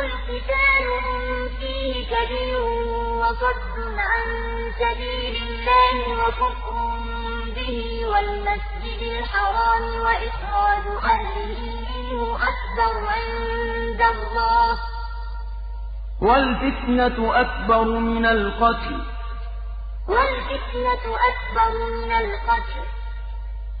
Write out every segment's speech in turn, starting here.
قتال فيه كبير وصد عن سبيل الله وكفر به والمسجد الحرام وإخراج أهله منه أكبر عند الله والفتنة أكبر من القتل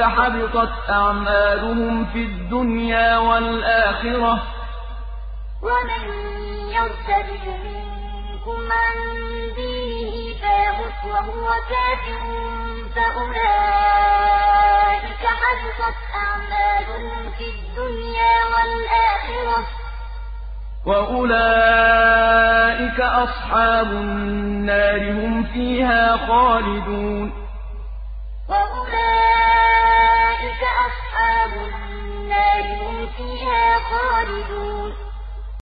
حبطت أعمالهم في الدنيا والآخرة. ومن يرتد منكم عن دينه فيمت وهو كافر فأولئك حبطت أعمالهم في الدنيا والآخرة. وأولئك أصحاب النار هم فيها خالدون. فِيهَا خَالِدُونَ.